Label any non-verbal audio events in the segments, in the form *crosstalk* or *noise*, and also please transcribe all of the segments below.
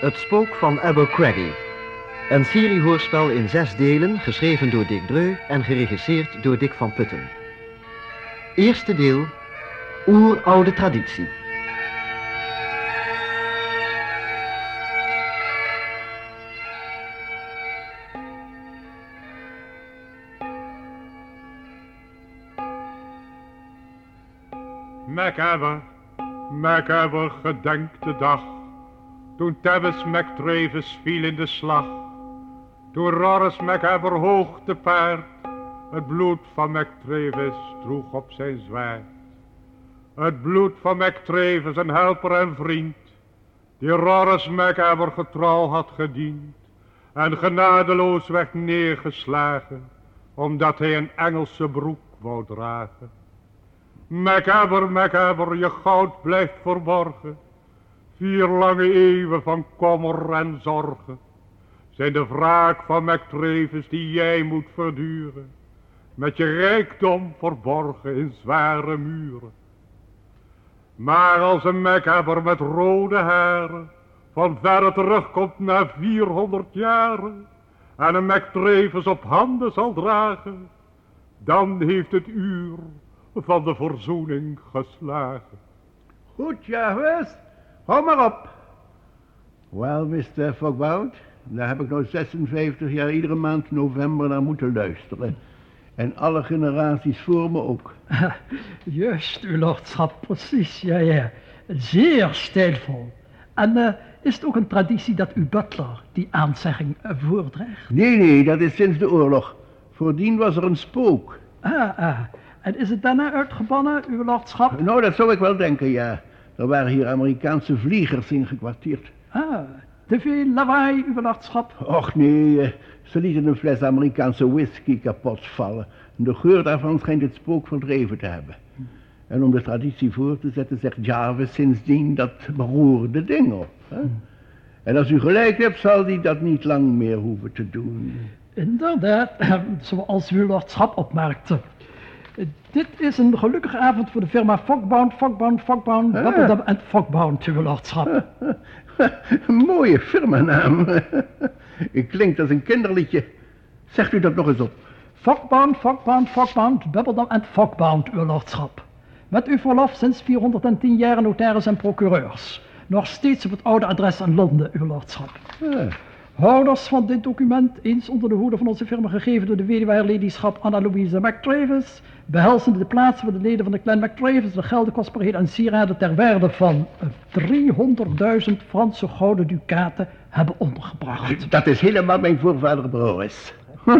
Het Spook van Abercrombie. Een seriehoorspel in zes delen, geschreven door Dick Dreu en geregisseerd door Dick van Putten. Eerste deel, Oeroude Traditie. Macabre, macabre gedenkt de dag, toen Tebbes McTravis viel in de slag. Toen Roris macabre hoog te paard, het bloed van McTravis droeg op zijn zwaard. Het bloed van McTravis, een helper en vriend, die Roris macabre getrouw had gediend, en genadeloos werd neergeslagen, omdat hij een Engelse broek wou dragen. Macabre, macabre, je goud blijft verborgen. Vier lange eeuwen van kommer en zorgen zijn de wraak van McTravis die jij moet verduren. Met je rijkdom verborgen in zware muren. Maar als een macabre met rode haren van verre terugkomt na 400 jaren en een McTravis op handen zal dragen, dan heeft het uur van de verzoening geslagen. Goed, Jarvis. Hou maar op. Wel, Mr. Fogbout, daar heb ik nou 56 jaar iedere maand november naar moeten luisteren. En alle generaties voor me ook. *laughs* Juist, uw lordschap, precies, ja, ja. Zeer stijlvol. En uh, is het ook een traditie dat uw butler die aanzegging uh, voordraagt? Nee, nee, dat is sinds de oorlog. Voordien was er een spook. Ah, ah. En is het daarna uitgebannen, uw lordschap? Nou, dat zou ik wel denken, ja. Er waren hier Amerikaanse vliegers ingekwartierd. Ah, te veel lawaai, uw lordschap? Och nee, ze lieten een fles Amerikaanse whisky kapot vallen. De geur daarvan schijnt het spook verdreven te hebben. En om de traditie voor te zetten zegt Jarvis sindsdien dat beroerde ding op. Hè? En als u gelijk hebt, zal hij dat niet lang meer hoeven te doen. Inderdaad, *clears throat* zoals uw lordschap opmerkte. Dit is een gelukkige avond voor de firma Fogbound, Fogbound, Fogbound, Bubbledum en Fogbound, uw lordschap. *laughs* Mooie firmanaam. *laughs* Klinkt als een kinderliedje. Zegt u dat nog eens op. Fogbound, Fogbound, Fogbound, Bubbledum en Fogbound, uw lordschap. Met uw verlof sinds 410 jaar notaris en procureurs. Nog steeds op het oude adres in Londen, uw lordschap. Houders van dit document, eens onder de hoede van onze firma gegeven door de weduwe Anna Louise McTravis, behelzende de plaatsen waar de leden van de clan McTravis de gelden, kostbaarheden en sieraden ter waarde van 300.000 Franse gouden ducaten hebben ondergebracht. Dat is helemaal mijn voorvader Boris. *laughs*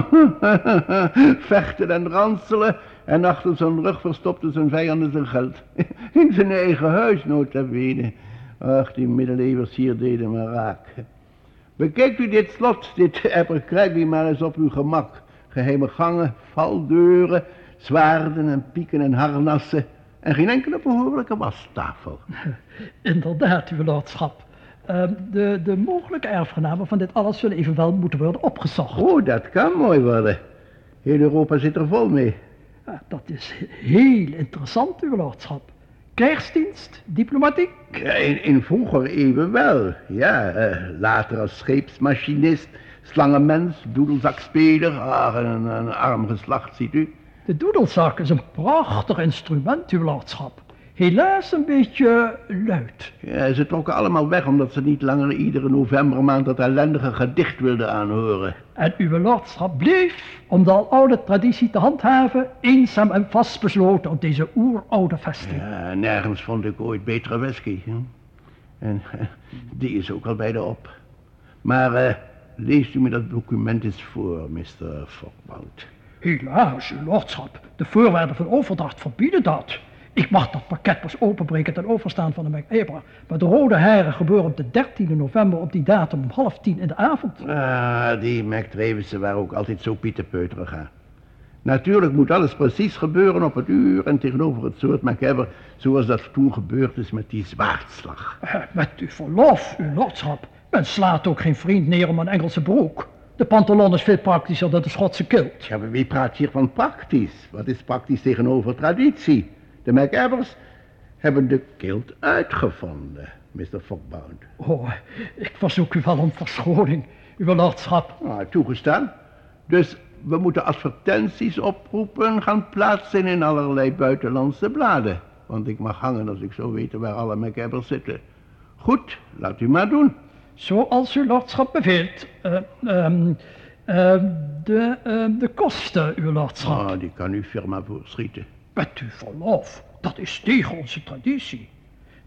Vechten en ranselen en achter zijn rug verstopte zijn vijanden zijn geld. *laughs* In zijn eigen huis, nota bene. Ach, die middeleeuwers hier deden me raak. Bekijkt u dit slot, dit Abercrombie maar eens op uw gemak. Geheime gangen, valdeuren, zwaarden en pieken en harnassen. En geen enkele behoorlijke wastafel. *laughs* Inderdaad, uw lordschap. Uh, de, de mogelijke erfgenamen van dit alles zullen evenwel moeten worden opgezocht. Oh, dat kan mooi worden. Heel Europa zit er vol mee. Ja, dat is heel interessant, uw lordschap. Krijgsdienst, diplomatiek? Ja, in, in vroeger eeuwen wel, ja. Uh, later als scheepsmachinist, slangenmens, doedelzakspeler, ah, een, een arm geslacht, ziet u. De doedelzak is een prachtig instrument, uw lordschap. Helaas een beetje luid. Ja, ze trokken allemaal weg omdat ze niet langer iedere novembermaand dat ellendige gedicht wilden aanhoren. En uw lordschap bleef, om de oude traditie te handhaven, eenzaam en vastbesloten op deze oeroude vesting. Ja, nergens vond ik ooit betere whisky. Hè? En *laughs* die is ook al bijna op. Maar uh, leest u me dat document eens voor, Mr. Fogbout. Helaas, uw lordschap. De voorwaarden van overdracht verbieden dat. Ik mag dat pakket pas openbreken ten overstaan van de MacEbra. Maar de rode heren gebeuren op de 13e november op die datum om half tien in de avond. Ah, die McTravissen waren ook altijd zo pieterpeuterig aan. Natuurlijk moet alles precies gebeuren op het uur en tegenover het soort MacEver, zoals dat toen gebeurd is met die zwaardslag. Uh, met uw verlof, uw lordschap. Men slaat ook geen vriend neer om een Engelse broek. De pantalon is veel praktischer dan de Schotse kilt. Ja, maar wie praat hier van praktisch? Wat is praktisch tegenover traditie? De MacEvers hebben de kilt uitgevonden. Mr. Fogbound. Oh, ik verzoek u wel om verschoning, uw lordschap. Ah, toegestaan. Dus we moeten advertenties oproepen, gaan plaatsen in allerlei buitenlandse bladen. Want ik mag hangen als ik zou weten waar alle MacGyvers zitten. Goed, laat u maar doen. Zoals uw lordschap beveelt. Eh, ehm, eh, de, eh, de kosten, uw lordschap. Ah, die kan uw firma voorschieten. Met uw verlof, dat is tegen onze traditie.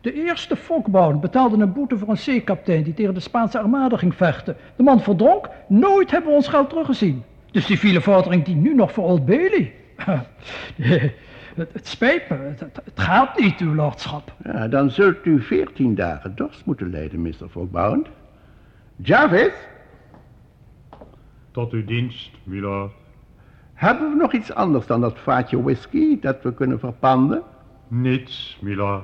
De eerste Fokbound betaalde een boete voor een zeekapitein die tegen de Spaanse armada ging vechten. De man verdronk, nooit hebben we ons geld teruggezien. De civiele vordering die nu nog voor Old Bailey. *laughs* het, het spijt me, het, gaat niet, uw lordschap. Ja, dan zult u veertien dagen dorst moeten lijden, Mr. Fogbound. Jarvis, Tot uw dienst, milord. Hebben we nog iets anders dan dat vaatje whisky dat we kunnen verpanden? Niets, milord.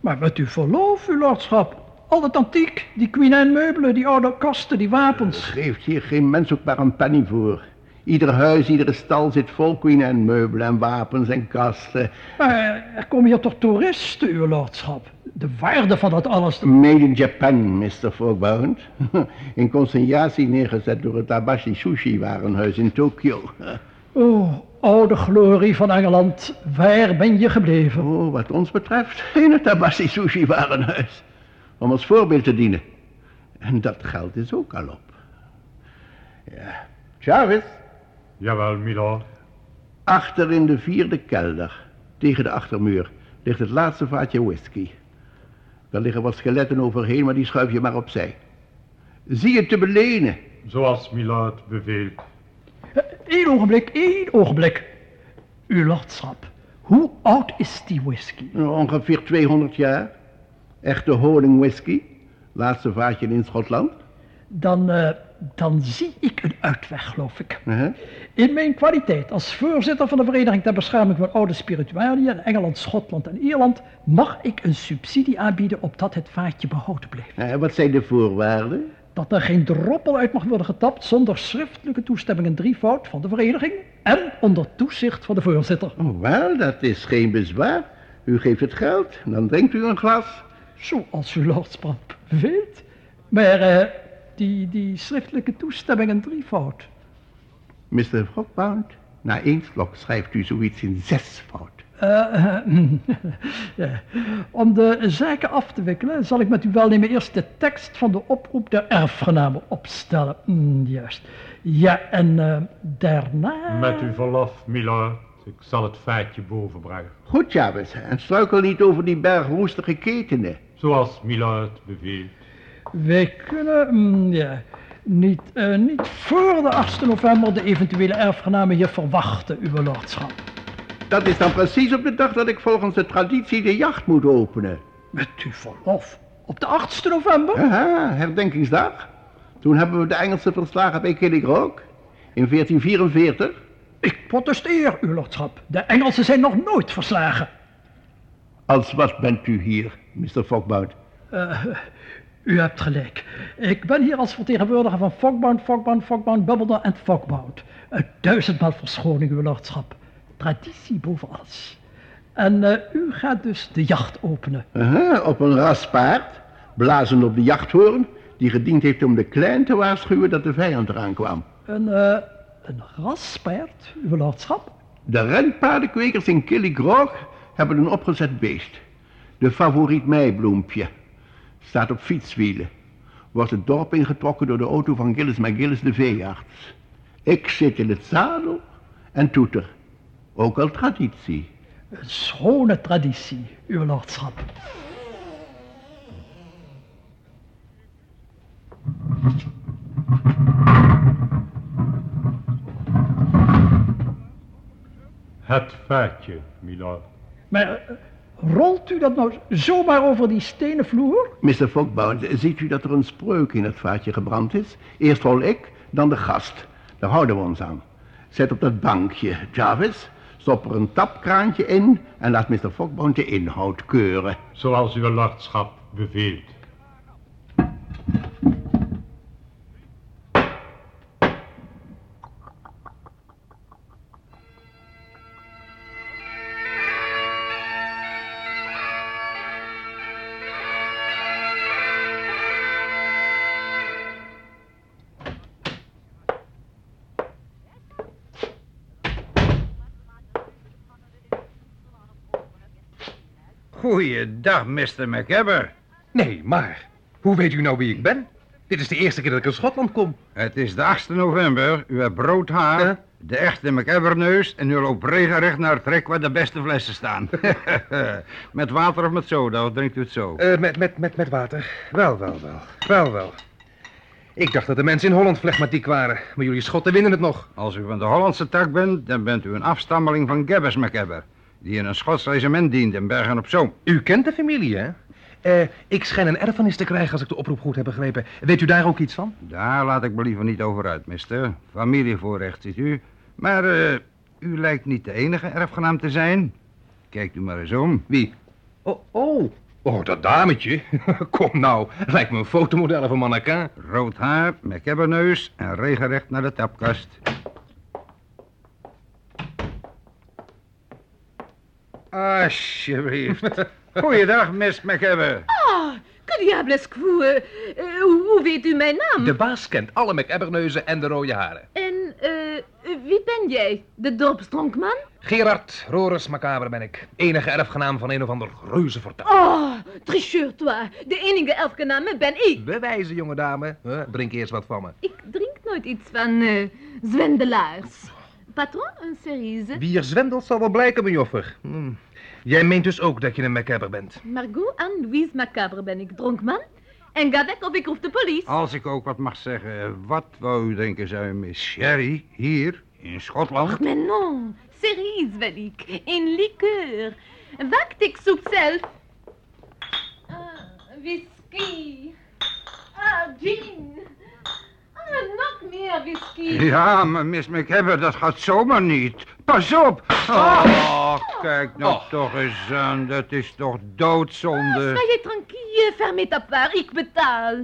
Maar met uw verlof, uw lordschap. Al het antiek, die Queen Anne meubelen, die oude kasten, die wapens. Geeft hier geen mens ook maar een penny voor. Ieder huis, iedere stal zit vol Queen Anne meubelen en wapens en kasten. Maar er komen hier toch toeristen, uw lordschap. De waarde van dat alles. Made in Japan, Mr. Fogbound. *laughs* In consignatie neergezet door het Abashi Sushi warenhuis in Tokio. *laughs* Oh, oude glorie van Engeland, waar ben je gebleven? Oh, wat ons betreft, in het Abashi Sushi warenhuis. Om als voorbeeld te dienen. En dat geld is ook al op. Ja. Jarvis, Jawel, milord. achter in de vierde kelder, tegen de achtermuur, ligt het laatste vaatje whisky. Daar liggen wat skeletten overheen, maar die schuif je maar opzij. Zie het te belenen. Zoals milord beveelt. Eén ogenblik, één ogenblik. Uw lordschap, hoe oud is die whisky? Ongeveer 200 jaar. Echte honing whisky. Laatste vaatje in Schotland. Dan, eh, dan zie ik een uitweg, geloof ik. In mijn kwaliteit als voorzitter van de Vereniging ter Bescherming van Oude Spiritualiën in Engeland, Schotland en Ierland mag ik een subsidie aanbieden opdat het vaatje behouden blijft. Eh, wat zijn de voorwaarden? Dat er geen droppel uit mag worden getapt zonder schriftelijke toestemming in drievoud van de vereniging en onder toezicht van de voorzitter. Oh, wel, dat is geen bezwaar. U geeft het geld, dan drinkt u een glas. Zoals uw lordschap weet. Maar eh, die, die schriftelijke toestemming in drievoud. Mr. Fogbound, na één slok schrijft u zoiets in zesvoud. Eh, *laughs* ja. Om de zaken af te wikkelen zal ik met uw welnemen eerst de tekst van de oproep der erfgenamen opstellen. Mm, juist. Ja, en eh, daarna... Met uw verlof, milord. Ik zal het feitje bovenbrengen. Goed, Jarvis, en struikel niet over die berg roestige ketenen. Zoals milord beveelt. Wij kunnen, mm, ja, niet, eh, niet voor de 8 november de eventuele erfgenamen hier verwachten, uw lordschap. Dat is dan precies op de dag dat ik volgens de traditie de jacht moet openen. Met uw verlof. Op de 8 november? Aha, herdenkingsdag. Toen hebben we de Engelsen verslagen bij Killigrook. In 1444. Ik protesteer, uw lordschap. De Engelsen zijn nog nooit verslagen. Als wat bent u hier, Mr. Fogbound? Eh, u hebt gelijk. Ik ben hier als vertegenwoordiger van Fogbound, Fogbound, Fogbound, Bubbledore en Fogbound. Een duizendmaal verschoning, uw lordschap. Traditie boven alles. En eh, u gaat dus de jacht openen. Aha, op een ras paard, blazen op de jachthoorn, die gediend heeft om de klein te waarschuwen dat de vijand eraan kwam. Een, eh een raspaard, uw lordschap? De renpaardenkwekers in Killigroog hebben een opgezet beest. De favoriet meibloempje. Staat op fietswielen. Wordt het dorp ingetrokken door de auto van Gillis McGillis de veearts. Ik zit in het zadel en toeter. Ook al traditie. Een schone traditie, uw lordschap. Het feitje, milord. Maar eh, rolt u dat nou zomaar over die stenen vloer? Mr. Fogbound, ziet u dat er een spreuk in het vaatje gebrand is? Eerst rol ik, dan de gast. Daar houden we ons aan. Zet op dat bankje, Jarvis. Stop er een tapkraantje in en laat Mr. Fogbound de inhoud keuren. Zoals uw lordschap beveelt. Goeiedag, Mr. McEbber. Nee, maar hoe weet u nou wie ik ben? Dit is de eerste keer dat ik in Schotland kom. Het is de 8e november. U hebt rood haar, Ja. de echte McEbberneus... en u loopt regelrecht naar het trek waar de beste flessen staan. *laughs* met water of met soda, of drinkt u het zo? Eh, met, met, met, met water. Wel, wel, wel. Wel, wel. Ik dacht dat de mensen in Holland flegmatiek waren, maar jullie Schotten winnen het nog. Als u van de Hollandse tak bent, dan bent u een afstammeling van Gabbers McEbber... die in een Schots regiment diende in Bergen-op-Zoom. U kent de familie, hè? Eh, ik schijn een erfenis te krijgen als ik de oproep goed heb begrepen. Weet u daar ook iets van? Daar laat ik me liever niet over uit, mister. Familievoorrecht, ziet u. Maar eh, u lijkt niet de enige erfgenaam te zijn. Kijkt u maar eens om. Wie? Oh, oh. Oh, dat dametje. *laughs* Kom nou, lijkt me een fotomodel van mannequin. Rood haar, McEbberneus en regenrecht naar de tapkast. Alsjeblieft. *laughs* Goeiedag, Miss McEbber. Ah, que diable est vous? eh, hoe weet u mijn naam? De baas kent alle McEbberneuzen en de rode haren. En eh, wie ben jij? De dorpstronkman? Gerard Roris Macabre ben ik. Enige erfgenaam van een of ander reuzenfortuin. Oh, tricheur toi. De enige erfgename ben ik. Bewijzen, jonge dame. Huh? Drink eerst wat van me. Ik drink nooit iets van eh, zwendelaars. Patron, een cerise. Wie er zwendelt zal wel blijken, mijn joffer. Hm. Jij meent dus ook dat je een McEbber bent. Margot Anne-Louise Macabre ben ik, dronkman. En ga weg of ik roep de police. Als ik ook wat mag zeggen, wat wou u drinken, zou Miss Sherry, hier, in Schotland? Mais non. Cerise wil ik. In liqueur. Wacht, ik zoek zelf. Ah, whisky. Ah, gin. Ah, nog Ja, maar Miss McEbber, dat gaat zomaar niet. Pas op! Oh, kijk nou Oh. toch eens aan, dat is toch Ah, doodzonde. soyez tranquille, fermez ta part, ik betaal.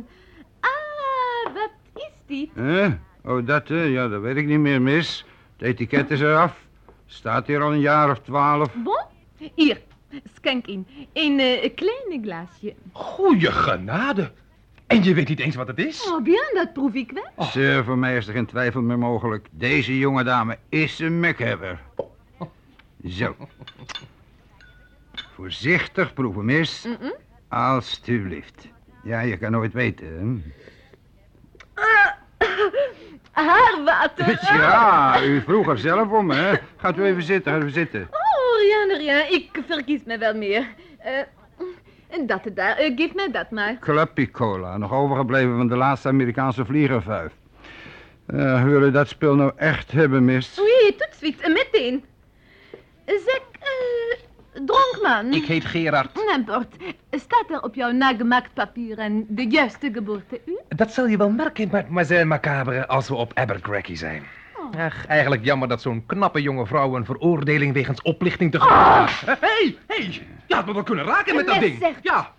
Ah, wat is dit? Hè? Oh, dat, hè? Ja, dat weet ik niet meer, mis. Het etiket is eraf. Staat hier al een jaar of twaalf. Bon? Hier, schenk in. Een eh, kleine glaasje. Goeie genade. En je weet niet eens wat het is? Oh, bien, dat proef ik wel. Sir, voor mij is er geen twijfel meer mogelijk. Deze jonge dame is een McHebber. Zo. Voorzichtig proeven, mis. Mm-mm. Alsjeblieft. Ja, je kan nooit weten, hè? Haarwater. *laughs* Ja, u vroeg er zelf om, hè? Gaat u even zitten, gaat u zitten. Oh, rien, rien. Ik verkies me wel meer. Eh, dat daar, eh, geef mij dat maar. Cluppy Cola, nog overgebleven van de laatste Amerikaanse vliegervuif. Uh, wil u dat spul nou echt hebben, mis? Oui, tout de suite, eh, meteen. Zeg, eh, dronkman. Ik heet Gerard. N'importe. Staat er op jouw nagemaakt papieren de juiste geboorteuur? Dat zal je wel merken, mademoiselle Macabre, als we op Abercrombie zijn. Oh. Ach, eigenlijk jammer dat zo'n knappe jonge vrouw een veroordeling wegens oplichting te. Hé, hé, hey, je had me wel kunnen raken met dat ding. zegt. Ja,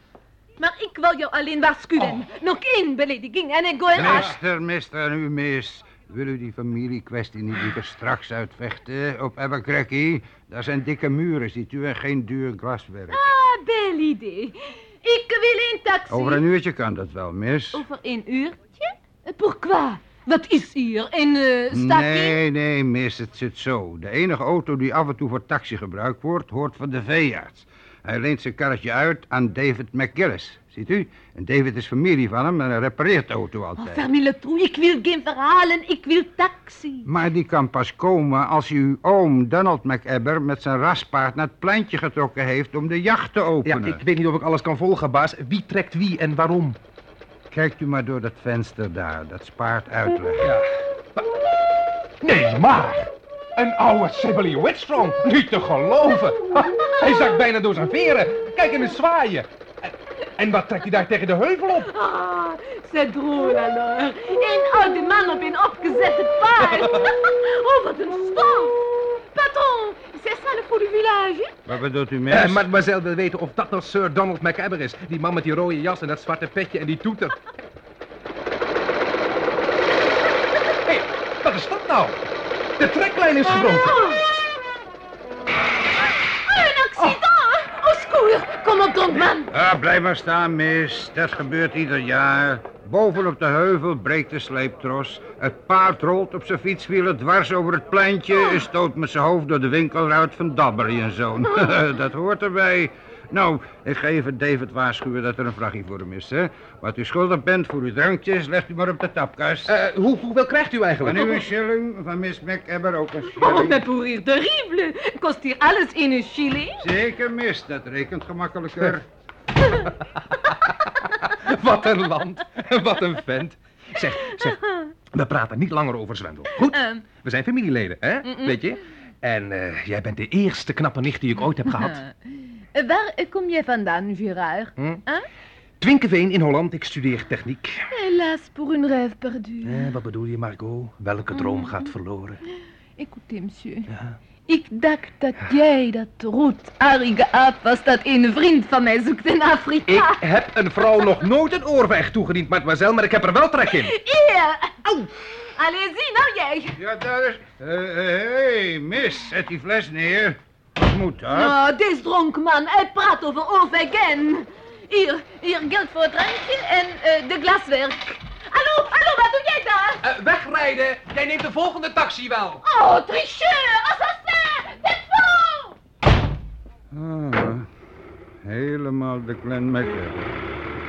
Maar ik wil jou alleen waarschuwen. Nog één belediging en ik gooi. Mister, mister en u mis. Wil u die familiekwestie niet liever straks uitvechten op Abercrombie? Daar zijn dikke muren, ziet u, en geen duur glaswerk. Ah, bel idee. Ik wil een taxi. Over een uurtje kan dat wel, mis. Over een uurtje? Eh, Pourquoi? Wat is hier? Een uh, staking? Nee, nee, mis, het zit zo. De enige auto die af en toe voor taxi gebruikt wordt, hoort van de veearts. Hij leent zijn karretje uit aan David McGillis. Ziet u? En David is familie van hem en hij repareert de auto Oh, altijd. ferme le trou. Ik wil geen verhalen. Ik wil taxi. Maar die kan pas komen als u uw oom Donald McEbber met zijn raspaard naar het pleintje getrokken heeft om de jacht te ja, openen. ik weet niet of ik alles kan volgen, baas. Wie trekt wie en waarom? Kijkt u maar door dat venster daar, dat spaart uitleg. Ja. Nee, maar... Een oude Sibylle Whitstrong. Niet te geloven. Ha, hij zakt bijna door zijn veren. Kijk hem eens zwaaien. En, en wat trekt hij daar tegen de heuvel op? Ah, c'est drôle alors. Een oude man op een opgezette paard. *laughs* oh, wat een stof. Fou du village? Wat bedoelt u, mis? Eh, mademoiselle wil weten of dat nou Sir Donald McEbber is. Die man met die rode jas en dat zwarte petje en die toeter. Hé, hey, wat is dat nou? De treklijn is gebroken. Op, dronkman. Ah, blijf maar staan, mis. Dat gebeurt ieder jaar. Boven op de heuvel breekt de sleeptros. Het paard rolt op zijn fietswielen dwars over het pleintje... en stoot met zijn hoofd door de winkelruit van Dabbery en zoon. *laughs* dat hoort erbij. Nou, ik ga even David waarschuwen dat er een vrachtje voor hem is, hè. Wat u schuldig bent voor uw drankjes, legt u maar op de tapkast. Eh, hoe, hoeveel krijgt u Van eigenlijk? u een shilling, van Miss McEbber ook een Oh, shilling. mais pour rire terrible. Kost hier alles in een shilling? Zeker, Miss, dat rekent gemakkelijker. *laughs* Wat een land. Wat een vent. Zeg, zeg, we praten niet langer over Zwendel. Goed? Ehm, We zijn familieleden, hè? Weet je? En eh, jij bent de eerste knappe nicht die ik ooit heb gehad. *laughs* eh, waar eh, kom jij vandaan, Gérard? Hm? Hein? Twinkeveen in Holland, ik studeer techniek. Hélas, pour une rêve perdu. Eh, wat bedoel je, Margot? Welke droom gaat verloren? Écoutez, monsieur. Ja. Ik dacht dat jij dat roodharige aap was dat een vriend van mij zoekt in Afrika. Ik heb een vrouw nog nooit een oorvijg toegediend, mademoiselle, maar ik heb er wel trek in. *laughs* Hier! Au! Allez, zie nou jij. Ja, daar is... Hé, hey, Miss, zet die fles neer. Moet dat? Nou, deze dronken man, hij praat over overgen. Hier, hier geld voor het drankje en eh, de glaswerk. Hallo, hallo, wat doe jij daar? Eh, wegrijden! Jij neemt de volgende taxi wel. Oh, tricheur, assassin, défend! Ah, helemaal de Glen McEbber.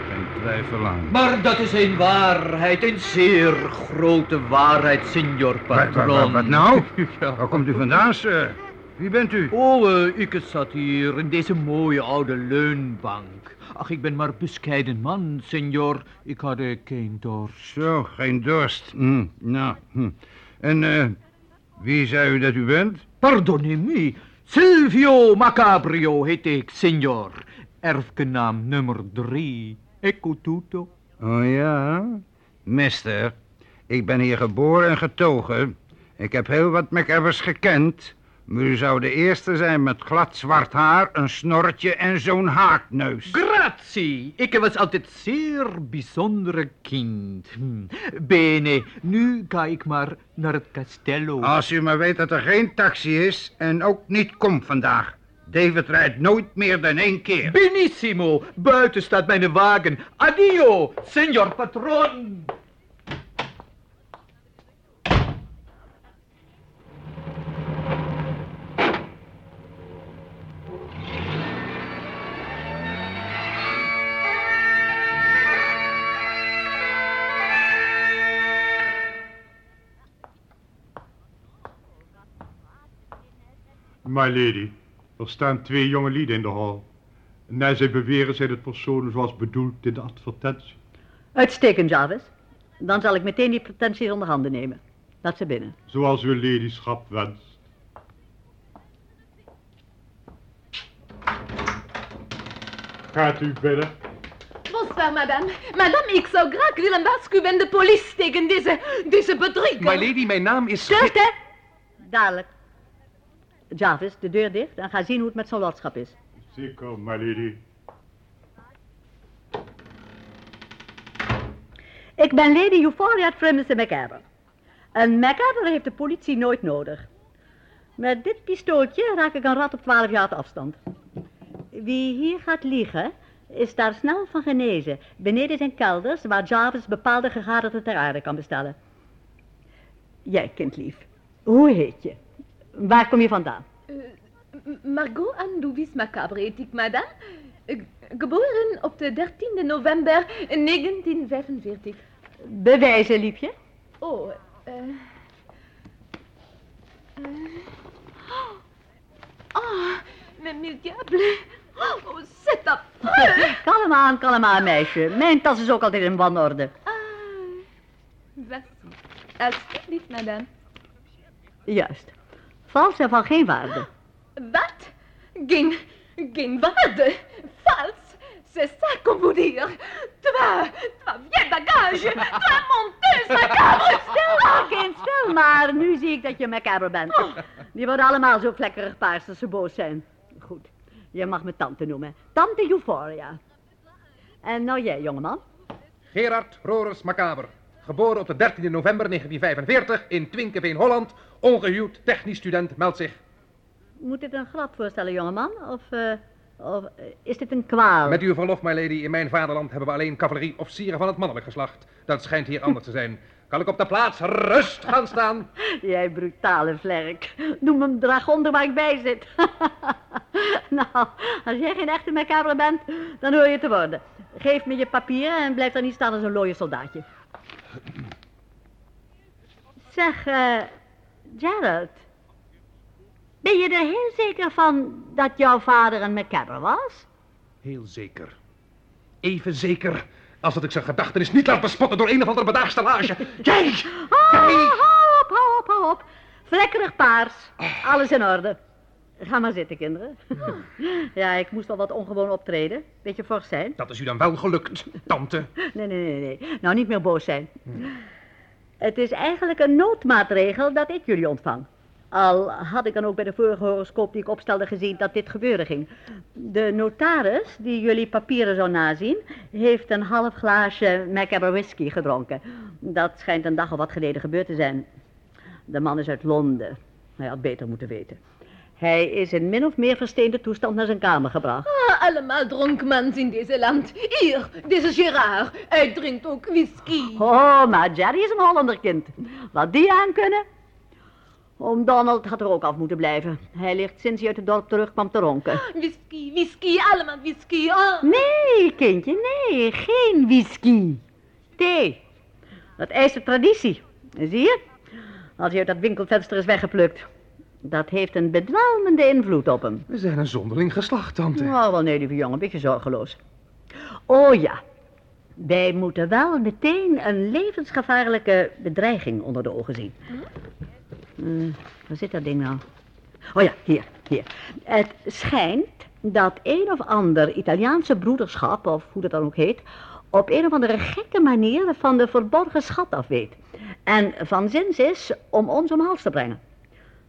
Geen twijfel aan. Maar dat is een waarheid, een zeer grote waarheid, signor Wat, wat, patron. wat, wat nou? Ja. *laughs* Waar komt u vandaan, sir? Wie bent u? Oh, eh, ik zat hier in deze mooie oude leunbank. Ach, ik ben maar bescheiden man, signor. Ik had eh, geen dorst. Zo, geen dorst. Hm, nou, hm. En eh, wie zei u dat u bent? Pardonnez-me, Silvio Macabrio heet ik, signor. Erfgenaam nummer drie. Ecco tutto. Oh ja? Mister, ik ben hier geboren en getogen. Ik heb heel wat McEvers gekend. U zou de eerste zijn met glad zwart haar, een snorretje en zo'n haakneus. Grazie. Ik was altijd zeer bijzondere kind. Hm. Bene, nu ga ik maar naar het castello. Als u maar weet dat er geen taxi is en ook niet komt vandaag. David rijdt nooit meer dan één keer. Benissimo, buiten staat mijn wagen. Addio, signor patron. My lady, er staan twee jonge lieden in de hal. Naar zij beweren zijn het personen zoals bedoeld in de advertentie. Uitstekend, Jarvis. Dan zal ik meteen die pretenties onder handen nemen. Laat ze binnen. Zoals uw ladyschap wenst. Gaat u binnen? Bonsoir, madame. Madame, ik zou graag willen waarschuwen de politie tegen deze, deze bedrieger. My lady, mijn naam is... Stilte! Dadelijk. Jarvis, de deur dicht en ga zien hoe het met zo'n lordschap is. Zeker, my lady. Ik ben Lady Euphoria Trimmerson McAver. Een McAver heeft de politie nooit nodig. Met dit pistooltje raak ik een rat op 12 jaar afstand. Wie hier gaat liegen, is daar snel van genezen. Beneden zijn kelders waar Jarvis bepaalde gegadigden ter aarde kan bestellen. Jij, kindlief, hoe heet je? Waar kom je vandaan? M- Margot Andouvis Macabre heet ik, madame. Eh, Geboren op de 13e november 1945. Bewijzen, liefje. Oh, eh... eh, Oh, mais mille diables. Oh, c'est affreux. *laughs* Kalm aan, kalm aan, meisje. Mijn tas is ook altijd in wanorde. Ah, voici. Alsjeblieft, madame. Juist. Vals en van geen waarde. Wat? Geen, geen waarde. Vals. C'est ça qu'on vous dire. Toi, toi, vieux bagage. Toi, menteuse, macabre. *laughs* Stil maar, kind, stil maar. Nu zie ik dat je macabre bent. Die worden allemaal zo vlekkerig paars als ze boos zijn. Goed, je mag me tante noemen. Tante Euphoria. En nou jij, jongeman. Gerard Rorers Macaber. Geboren op de 13e november 1945 in Twinkeveen, Holland. Ongehuwd, technisch student, meldt zich. Moet dit een grap voorstellen, jongeman? Of, eh, of eh, is dit een kwaal? Met uw verlof, my lady, in mijn vaderland hebben we alleen cavalerie-officieren van het mannelijk geslacht. Dat schijnt hier anders te zijn. Kan ik op de plaats rust gaan staan? *laughs* Jij brutale vlerk. Noem hem dragonder waar ik bij zit. *laughs* nou, als jij geen echte macabre bent, dan hoor je te worden. Geef me je papieren en blijf daar niet staan als een looie soldaatje. Zeg, eh, Gerald. Ben je er heel zeker van dat jouw vader een macabre was? Heel zeker. Even zeker als dat ik zijn gedachtenis niet laat bespotten door een of andere bedaagstelage. Jij! *laughs* Oh, hou op, hou op, hou op. Vlekkerig paars. Alles in orde. Ga maar zitten, kinderen. Ja, ik moest wel wat ongewoon optreden. Beetje fors zijn. Dat is u dan wel gelukt, tante. Nee, nee, nee, nee. Nou, niet meer boos zijn. Het is eigenlijk een noodmaatregel dat ik jullie ontvang. Al had ik dan ook bij de vorige horoscoop die ik opstelde gezien dat dit gebeuren ging. De notaris, die jullie papieren zou nazien, heeft een half glaasje Macabre whisky gedronken. Dat schijnt een dag of wat geleden gebeurd te zijn. De man is uit Londen. Hij had beter moeten weten. Hij is in min of meer versteende toestand naar zijn kamer gebracht. Ah, allemaal dronkmans in deze land. Hier, deze Gerard. Hij drinkt ook whisky. Oh, maar Jerry is een Hollanderkind. Wat die aan kunnen. Oom Donald had er ook af moeten blijven. Hij ligt sinds hij uit het dorp terugkwam te ronken. Whisky, whisky, allemaal whisky. Ah. Nee, kindje, nee, geen whisky. Thee. Dat eist de traditie. Zie je? Als hij uit dat winkelvenster is weggeplukt. Dat heeft een bedwelmende invloed op hem. We zijn een zonderling geslacht, tante. Oh, wel nee, lieve jongen, een beetje zorgeloos. Oh ja, wij moeten wel meteen een levensgevaarlijke bedreiging onder de ogen zien. Eh, waar zit dat ding nou? Oh ja, hier, hier. Het schijnt dat een of ander Italiaanse broederschap, of hoe dat dan ook heet, op een of andere gekke manier van de verborgen schat af weet. En van zins is om ons om hals te brengen.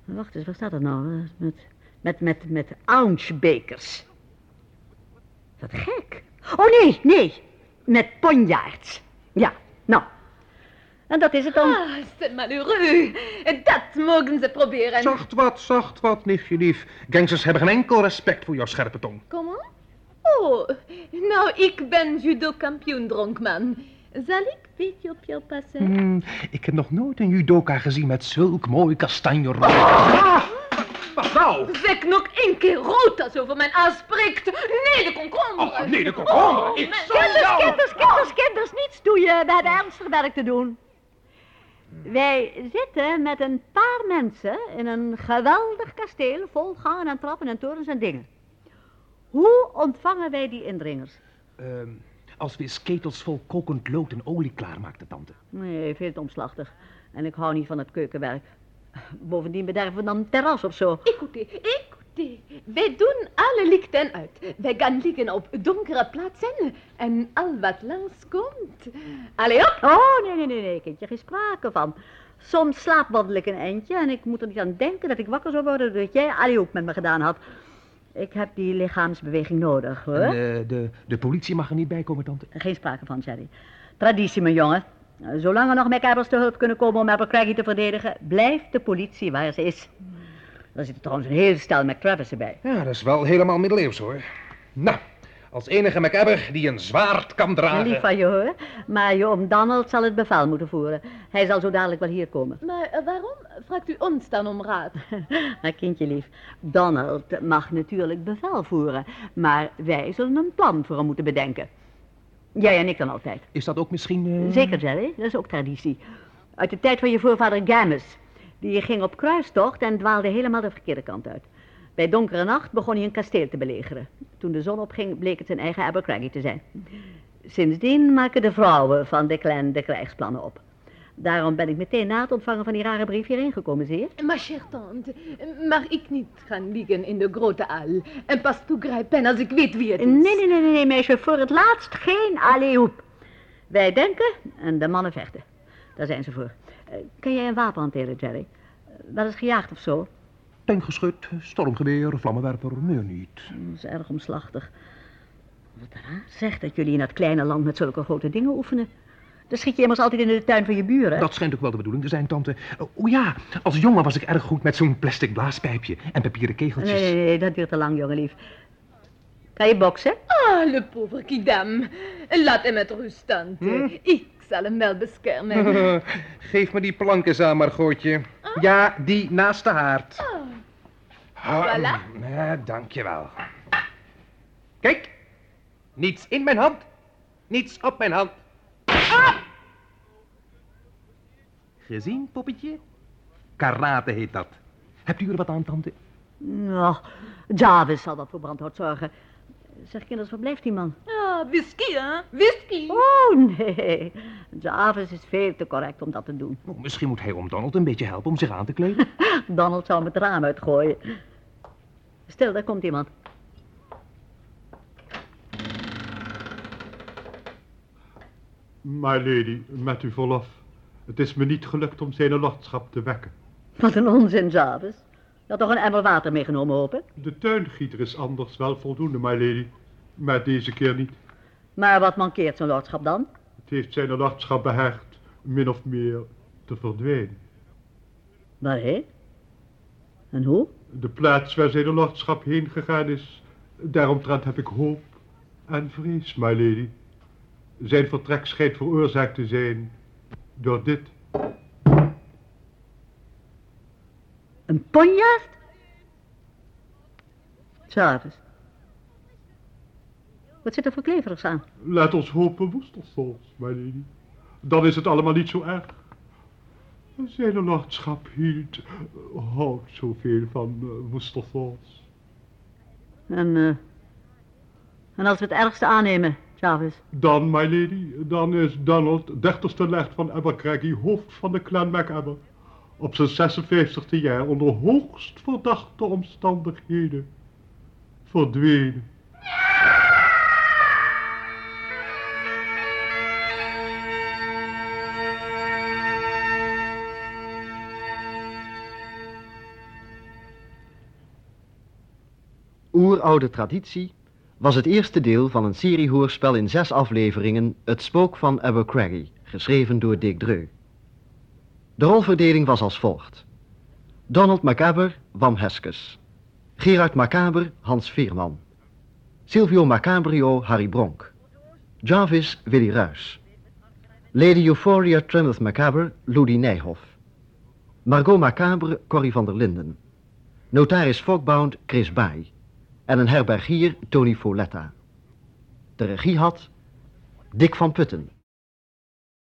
Wacht eens, waar staat dat nou? Eh, Met, met, met, met ounce-bekers. Wat gek. Oh nee, nee. Met ponjaards. Ja, nou. En dat is het dan. Ah, c'est malheureux. Dat mogen ze proberen. Zacht wat, zacht wat, nichtje lief. Gangsters hebben geen enkel respect voor jouw scherpe tong. Comment? Oh, nou, ik ben judo-kampioen, dronkman. Zal ik een beetje op jou passen? Hmm, ik heb nog nooit een judoka gezien met zulk mooi kastanjerood. Ah, wat nou? Zeg nog één keer rood als over mijn aanspreekt. Nee, de komkommer. Oh, nee, de komkommer. Oh, Ik zal Kinders, jou... kinders, kinders, kinders, niets doe je. We hebben ernstig werk te doen. Wij zitten met een paar mensen in een geweldig kasteel vol gangen en trappen en torens en dingen. Hoe ontvangen wij die indringers? Ehm, als we eens ketels vol kokend lood en olie klaarmaakten, tante. Nee, veel te omslachtig. En ik hou niet van het keukenwerk. Bovendien bederven we dan een terras of zo. Écoutez, écoutez. Wij doen alle lichten uit. Wij gaan liggen op donkere plaatsen en al wat langskomt. Allee op. Oh, nee, nee, nee, nee, kindje, geen sprake van. Soms slaapwandel ik een eindje en ik moet er niet aan denken dat ik wakker zou worden doordat jij Ali ook met me gedaan had. Ik heb die lichaamsbeweging nodig, hoor. En, eh, de, de politie mag er niet bij komen, tante. Geen sprake van, Jerry. Traditie, mijn jongen. Zolang er nog McAbbers te hulp kunnen komen om Abercrombie te verdedigen, blijft de politie waar ze is. Er zit trouwens een heel stel McTravis erbij. Ja, dat is wel helemaal middeleeuws, hoor. Nou, als enige MacAbber die een zwaard kan dragen... Lief van je hoor, maar je oom Donald zal het bevel moeten voeren. Hij zal zo dadelijk wel hier komen. Maar eh, waarom vraagt u ons dan om raad? Maar *laughs* kindje lief, Donald mag natuurlijk bevel voeren, maar wij zullen een plan voor hem moeten bedenken. Jij en ik dan altijd. Is dat ook misschien... eh, Zeker, Jerry, dat is ook traditie. Uit de tijd van je voorvader Gammus. Die ging op kruistocht en dwaalde helemaal de verkeerde kant uit. Bij donkere nacht begon hij een kasteel te belegeren. Toen de zon opging, bleek het zijn eigen Abercrombie te zijn. Sindsdien maken de vrouwen van de clan de krijgsplannen op. Daarom ben ik meteen na het ontvangen van die rare brief hierheen gekomen, je? Maar chère tante, mag ik niet gaan liggen in de grote hal en pas toegrijpen als ik weet wie het is? Nee, nee, nee, nee, nee, meisje, voor het laatst geen alleehoep. Wij denken en de mannen vechten. Daar zijn ze voor. Eh, kan jij een wapen hanteren, Jerry? Eh, wel eens gejaagd of zo? Tankgeschut, stormgeweer, vlammenwerper, meer niet. Dat is erg omslachtig. Wat raar zegt dat jullie in dat kleine land met zulke grote dingen oefenen. Dan schiet je immers altijd in de tuin van je buren. Dat schijnt ook wel de bedoeling te zijn, tante. O ja, als jongen was ik erg goed met zo'n plastic blaaspijpje en papieren kegeltjes. Nee, nee, nee, dat duurt te lang, jongenlief. Kan je boksen? Ah, le pauvre kidam. Laat hem met rust, tante. Ik zal hem wel beschermen. *laughs* Geef me die plank eens aan, Margootje. Ja, die naast de haard. Ah, Voilà. Ja, dankjewel. Kijk, niets in mijn hand, niets op mijn hand. Ah! Gezien, poppetje? Karate heet dat. Hebt u er wat aan, tante? Nou, Jarvis zal dat voor brandhout zorgen. Zeg kinders, waar blijft die man? Ah, whisky, hè? Whisky. Oh, nee. Jarvis is veel te correct om dat te doen. Oh, misschien moet hij om Donald een beetje helpen om zich aan te kleden. *laughs* Donald zou hem het raam uitgooien. Stil, daar komt iemand. My lady, met uw verlof. Het is me niet gelukt om zijn lordschap te wekken. Wat een onzin, Jarvis. Je had toch een emmer water meegenomen, hoop ik? De tuingieter is anders wel voldoende, my lady. Maar deze keer niet. Maar wat mankeert zijn lordschap dan? Het heeft zijn lordschap beheerd min of meer te verdwijnen. Waarheen? En hoe? De plaats waar zijn lordschap heen gegaan is, daaromtrent heb ik hoop en vrees, my lady. Zijn vertrek schijnt veroorzaakt te zijn door dit. Een ponjaard? Jarvis. Wat zit er voor kleverigs aan? Laat ons hopen woestersols, my lady. Dan is het allemaal niet zo erg. Zijn lordschap hield, uh, houdt zoveel van uh. En, eh en als we het ergste aannemen, Jarvis. Dan, my lady, dan is Donald, dertigste legt van Abercrombie, hoofd van de clan MacAbber. Op zijn 56e jaar onder hoogst verdachte omstandigheden verdwenen. Oeroude traditie was het eerste deel van een seriehoorspel in zes afleveringen Het Spook van Abercrombie, geschreven door Dick Dreu. De rolverdeling was als volgt. Donald Macaber, Wam Heskes. Gerard Macaber, Hans Veerman. Silvio Macabrio, Harry Bronk. Jarvis, Willy Ruys. Lady Euphoria Tremeth Macaber, Ludi Nijhoff. Margot Macabre, Corrie van der Linden. Notaris Fogbound, Chris Baai. En een herbergier, Tony Foletta. De regie had Dick van Putten.